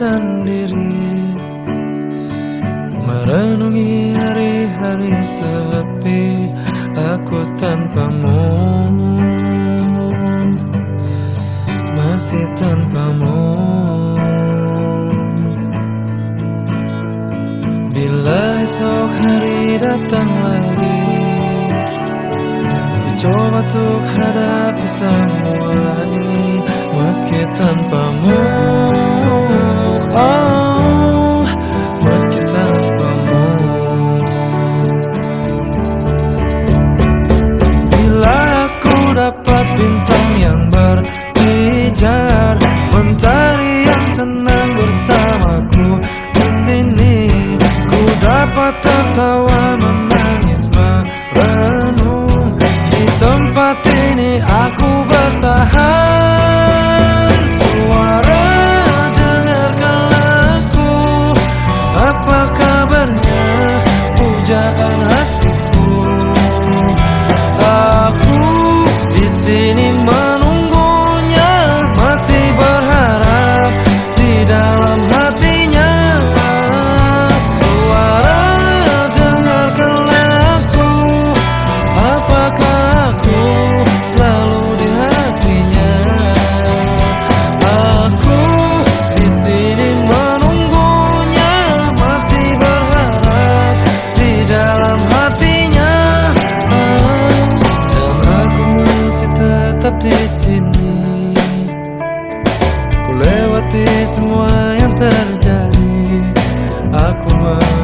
sendiri. Merenungi hari-hari sepi Aku tanpamu. Masih tanpamu. Bila esok hari datang lagi Ku coba untuk hadapi semua ini Meski tanpamu. aku bertahan semua yang terjadi. Aku mau